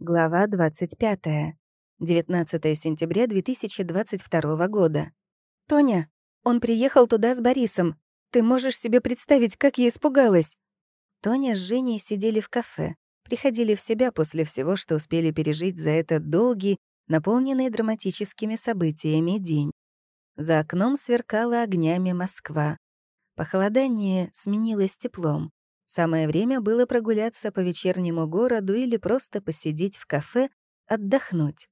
Глава 25. 19 сентября 2022 года. «Тоня, он приехал туда с Борисом. Ты можешь себе представить, как я испугалась?» Тоня с Женей сидели в кафе, приходили в себя после всего, что успели пережить за этот долгий, наполненный драматическими событиями день. За окном сверкала огнями Москва. Похолодание сменилось теплом. Самое время было прогуляться по вечернему городу или просто посидеть в кафе, отдохнуть.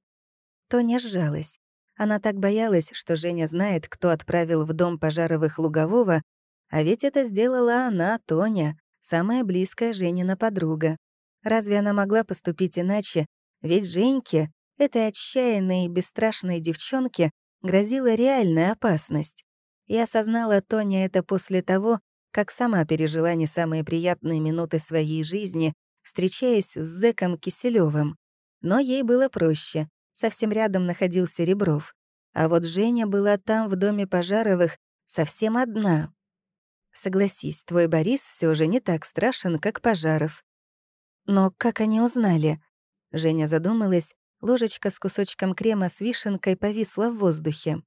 Тоня сжалась. Она так боялась, что Женя знает, кто отправил в дом Пожаровых Лугового, а ведь это сделала она, Тоня, самая близкая Женина подруга. Разве она могла поступить иначе? Ведь Женьке, этой отчаянной и бесстрашной девчонке, грозила реальная опасность. И осознала Тоня это после того, как сама пережила не самые приятные минуты своей жизни, встречаясь с зэком Киселевым. Но ей было проще. Совсем рядом находился Ребров. А вот Женя была там, в доме Пожаровых, совсем одна. Согласись, твой Борис все же не так страшен, как Пожаров. Но как они узнали? Женя задумалась, ложечка с кусочком крема с вишенкой повисла в воздухе.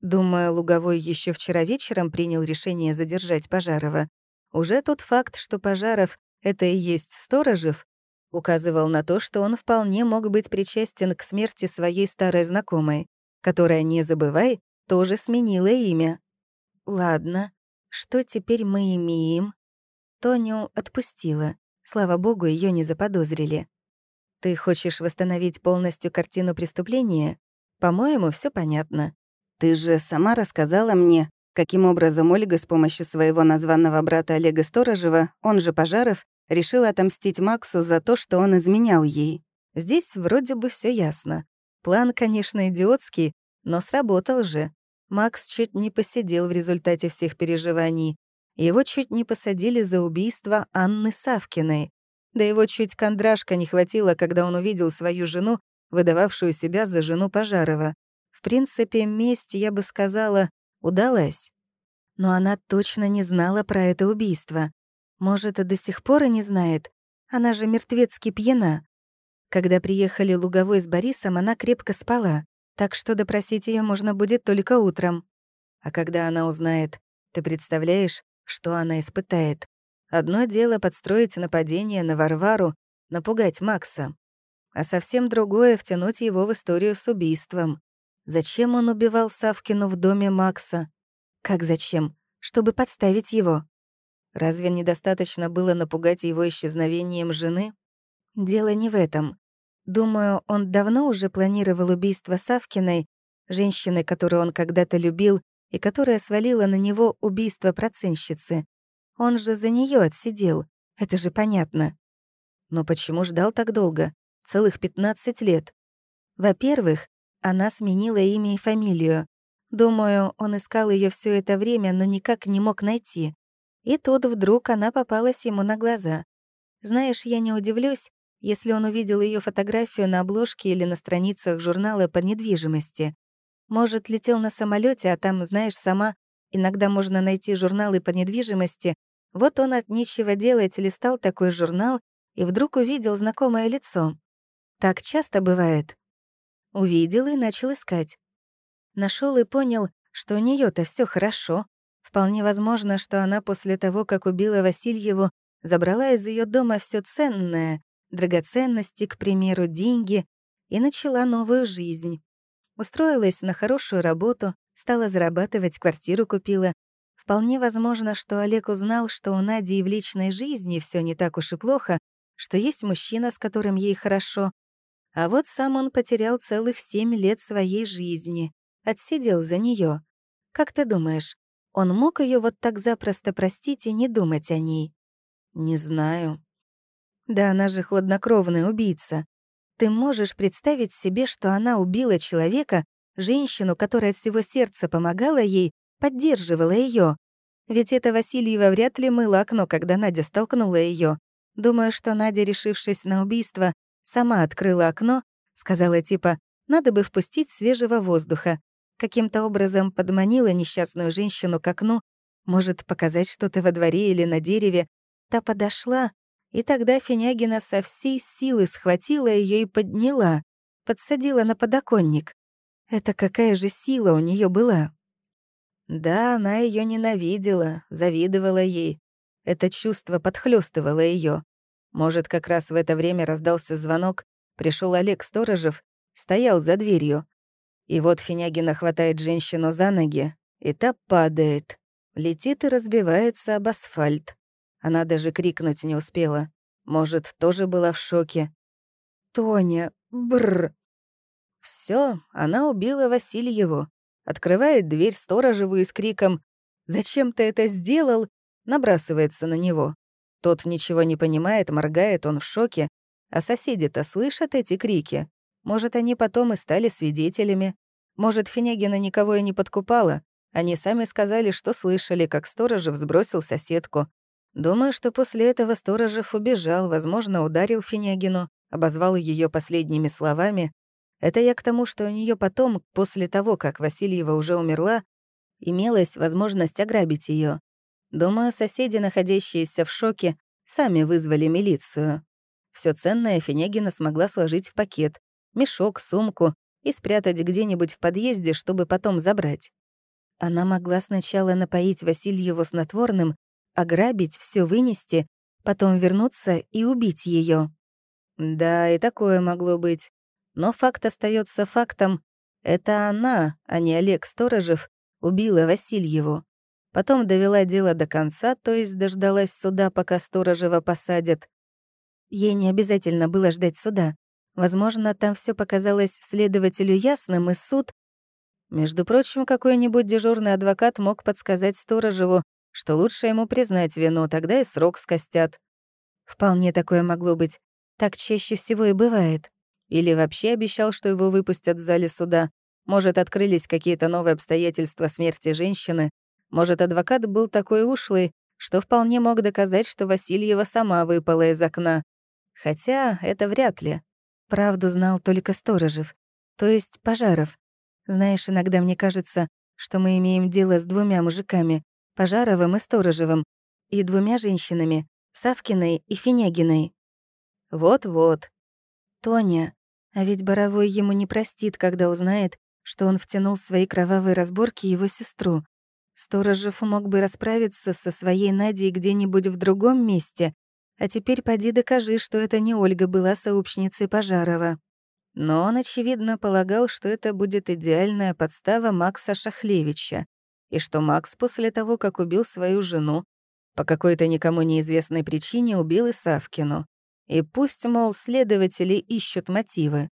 Думаю, Луговой еще вчера вечером принял решение задержать Пожарова. Уже тот факт, что Пожаров — это и есть Сторожев, указывал на то, что он вполне мог быть причастен к смерти своей старой знакомой, которая, не забывай, тоже сменила имя. Ладно, что теперь мы имеем? Тоню отпустила. Слава богу, ее не заподозрили. Ты хочешь восстановить полностью картину преступления? По-моему, все понятно. Ты же сама рассказала мне, каким образом Ольга с помощью своего названного брата Олега Сторожева, он же Пожаров, решила отомстить Максу за то, что он изменял ей. Здесь вроде бы все ясно. План, конечно, идиотский, но сработал же. Макс чуть не посидел в результате всех переживаний. Его чуть не посадили за убийство Анны Савкиной. Да его чуть кондрашка не хватило, когда он увидел свою жену, выдававшую себя за жену Пожарова. В принципе, месть, я бы сказала, удалась. Но она точно не знала про это убийство. Может, и до сих пор и не знает. Она же мертвецки пьяна. Когда приехали Луговой с Борисом, она крепко спала, так что допросить ее можно будет только утром. А когда она узнает, ты представляешь, что она испытает? Одно дело подстроить нападение на Варвару, напугать Макса. А совсем другое — втянуть его в историю с убийством. Зачем он убивал Савкину в доме Макса? Как зачем? Чтобы подставить его. Разве недостаточно было напугать его исчезновением жены? Дело не в этом. Думаю, он давно уже планировал убийство Савкиной, женщины, которую он когда-то любил и которая свалила на него убийство проценщицы. Он же за нее отсидел, это же понятно. Но почему ждал так долго? Целых 15 лет. Во-первых, она сменила имя и фамилию. Думаю, он искал ее все это время, но никак не мог найти. И тут вдруг она попалась ему на глаза. Знаешь, я не удивлюсь, если он увидел ее фотографию на обложке или на страницах журнала по недвижимости. Может, летел на самолете, а там, знаешь, сама, иногда можно найти журналы по недвижимости. Вот он от нечего делать листал такой журнал и вдруг увидел знакомое лицо. Так часто бывает. Увидел и начал искать. Нашел и понял, что у нее то все хорошо. Вполне возможно, что она после того, как убила Васильеву, забрала из ее дома все ценное, драгоценности, к примеру, деньги, и начала новую жизнь. Устроилась на хорошую работу, стала зарабатывать, квартиру купила. Вполне возможно, что Олег узнал, что у Нади и в личной жизни все не так уж и плохо, что есть мужчина, с которым ей хорошо, а вот сам он потерял целых семь лет своей жизни, отсидел за нее. Как ты думаешь, он мог ее вот так запросто простить и не думать о ней? Не знаю. Да она же хладнокровная убийца. Ты можешь представить себе, что она убила человека, женщину, которая от всего сердца помогала ей, поддерживала ее. Ведь это Васильева вряд ли мыла окно, когда Надя столкнула ее. Думаю, что Надя, решившись на убийство, Сама открыла окно, сказала типа «надо бы впустить свежего воздуха». Каким-то образом подманила несчастную женщину к окну, может, показать что-то во дворе или на дереве. Та подошла, И тогда Финягина со всей силы схватила ее и подняла, подсадила на подоконник. Это какая же сила у нее была? Да, она ее ненавидела, завидовала ей. Это чувство подхлестывало ее. Может, как раз в это время раздался звонок, пришел Олег Сторожев, стоял за дверью. И вот Финягина хватает женщину за ноги, и та падает. Летит и разбивается об асфальт. Она даже крикнуть не успела. Может, тоже была в шоке. «Тоня, бррр!» Все, она убила Васильеву. Открывает дверь сторожеву и с криком «Зачем ты это сделал?» набрасывается на него. Тот ничего не понимает, моргает, он в шоке. А соседи-то слышат эти крики. Может, они потом и стали свидетелями. Может, Финягина никого и не подкупала. Они сами сказали, что слышали, как Сторожев сбросил соседку. Думаю, что после этого Сторожев убежал, возможно, ударил Финягину, обозвал ее последними словами. Это я к тому, что у нее потом, после того, как Васильева уже умерла, имелась возможность ограбить ее. Думаю, соседи, находящиеся в шоке, сами вызвали милицию. Все ценное Финягина смогла сложить в пакет, мешок, сумку и спрятать где-нибудь в подъезде, чтобы потом забрать. Она могла сначала напоить Васильеву снотворным, ограбить, все вынести, потом вернуться и убить ее. Да, и такое могло быть. Но факт остается фактом. Это она, а не Олег Сторожев, убила Васильеву. Потом довела дело до конца, то есть дождалась суда, пока Сторожева посадят. Ей не обязательно было ждать суда. Возможно, там все показалось следователю ясным, и суд... Между прочим, какой-нибудь дежурный адвокат мог подсказать Сторожеву, что лучше ему признать вину, тогда и срок скостят. Вполне такое могло быть. Так чаще всего и бывает. Или вообще обещал, что его выпустят в зале суда. Может, открылись какие-то новые обстоятельства смерти женщины. Может, адвокат был такой ушлый, что вполне мог доказать, что Васильева сама выпала из окна. Хотя это вряд ли. Правду знал только Сторожев, то есть Пожаров. Знаешь, иногда мне кажется, что мы имеем дело с двумя мужиками, Пожаровым и Сторожевым, и двумя женщинами, Савкиной и Финягиной. Вот-вот. Тоня, а ведь Боровой ему не простит, когда узнает, что он втянул в свои кровавые разборки его сестру. Сторожев мог бы расправиться со своей Надей где-нибудь в другом месте, а теперь поди докажи, что это не Ольга была сообщницей Пожарова. Но он, очевидно, полагал, что это будет идеальная подстава Макса Шахлевича, и что Макс после того, как убил свою жену, по какой-то никому неизвестной причине убил и Савкину. И пусть, мол, следователи ищут мотивы.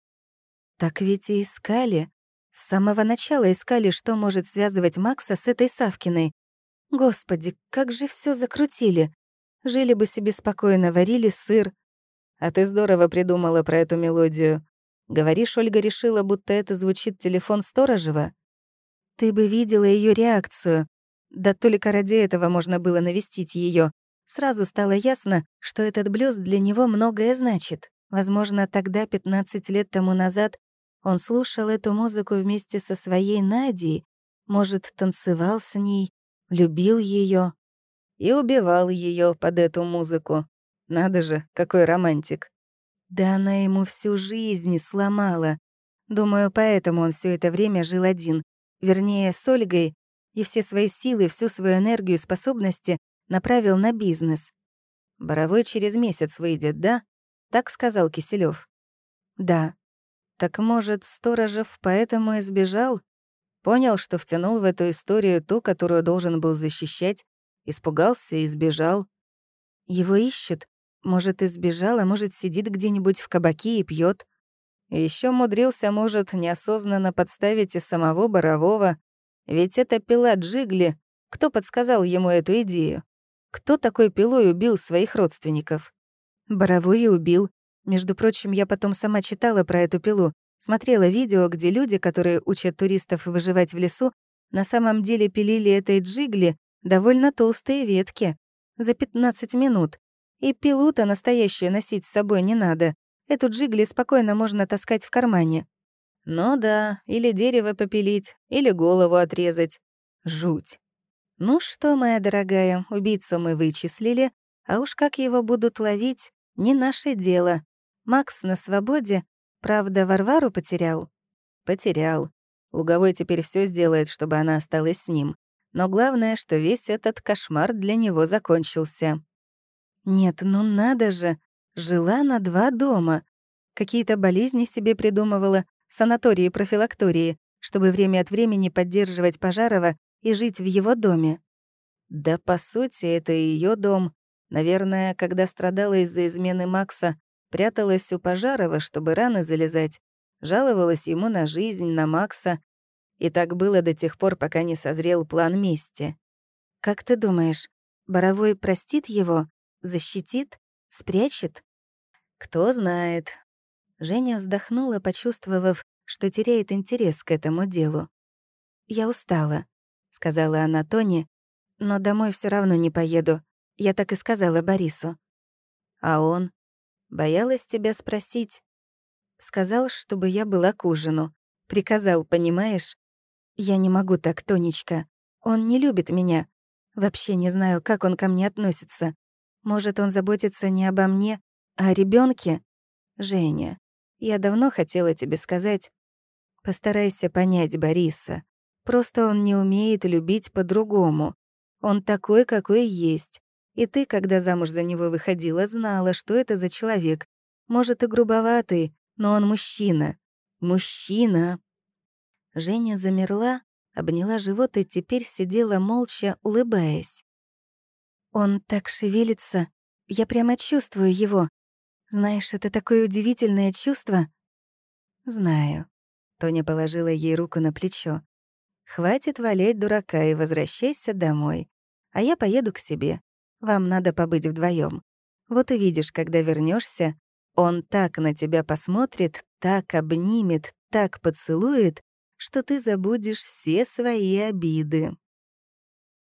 Так ведь и искали. С самого начала искали, что может связывать Макса с этой Савкиной. Господи, как же все закрутили. Жили бы себе спокойно, варили сыр. А ты здорово придумала про эту мелодию. Говоришь, Ольга решила, будто это звучит телефон Сторожева? Ты бы видела ее реакцию. Да только ради этого можно было навестить ее. Сразу стало ясно, что этот блюз для него многое значит. Возможно, тогда, 15 лет тому назад, он слушал эту музыку вместе со своей Надей, может, танцевал с ней, любил ее и убивал ее под эту музыку. Надо же, какой романтик. Да она ему всю жизнь сломала. Думаю, поэтому он все это время жил один. Вернее, с Ольгой, и все свои силы, всю свою энергию и способности направил на бизнес. «Боровой через месяц выйдет, да?» — так сказал Киселев. «Да». «Так, может, Сторожев поэтому и сбежал? Понял, что втянул в эту историю ту, которую должен был защищать, Испугался и сбежал. Его ищут. Может, и сбежал, а может, сидит где-нибудь в кабаке и пьет. Еще мудрился, может, неосознанно подставить и самого Борового. Ведь это пила Джигли. Кто подсказал ему эту идею? Кто такой пилой убил своих родственников? Боровой и убил. Между прочим, я потом сама читала про эту пилу. Смотрела видео, где люди, которые учат туристов выживать в лесу, на самом деле пилили этой джигли довольно толстые ветки, за 15 минут. И пилу-то настоящую носить с собой не надо. Эту джигли спокойно можно таскать в кармане. Ну да, или дерево попилить, или голову отрезать. Жуть. Ну что, моя дорогая, убийцу мы вычислили, А уж как его будут ловить, не наше дело. Макс на свободе, правда, Варвару потерял? Потерял. Луговой теперь все сделает, чтобы она осталась с ним. Но главное, что весь этот кошмар для него закончился. Нет, ну надо же. Жила на два дома. Какие-то болезни себе придумывала, санатории, профилактории, чтобы время от времени поддерживать Пожарова и жить в его доме. Да, по сути, это ее дом. Наверное, когда страдала из-за измены Макса, пряталась у Пожарова, чтобы раны залезать, жаловалась ему на жизнь, на Макса. И так было до тех пор, пока не созрел план мести. «Как ты думаешь, Боровой простит его, защитит, спрячет?» «Кто знает». Женя вздохнула, почувствовав, что теряет интерес к этому делу. «Я устала», — сказала она Тоне, «но домой все равно не поеду. Я так и сказала Борису». «А он?» «Боялась тебя спросить». Сказал, чтобы я была к ужину. Приказал, понимаешь? Я не могу так, Тонечка. Он не любит меня. Вообще не знаю, как он ко мне относится. Может, он заботится не обо мне, а о ребенке? Женя, я давно хотела тебе сказать. Постарайся понять Бориса. Просто он не умеет любить по-другому. Он такой, какой есть. И ты, когда замуж за него выходила, знала, что это за человек. Может, и грубоватый, но он мужчина. Мужчина. Женя замерла, обняла живот и теперь сидела молча, улыбаясь. Он так шевелится. Я прямо чувствую его. Знаешь, это такое удивительное чувство. Знаю. Тоня положила ей руку на плечо. «Хватит валять дурака и возвращайся домой. А я поеду к себе. Вам надо побыть вдвоем. Вот увидишь, когда вернешся, он так на тебя посмотрит, так обнимет, так поцелует, что ты забудешь все свои обиды.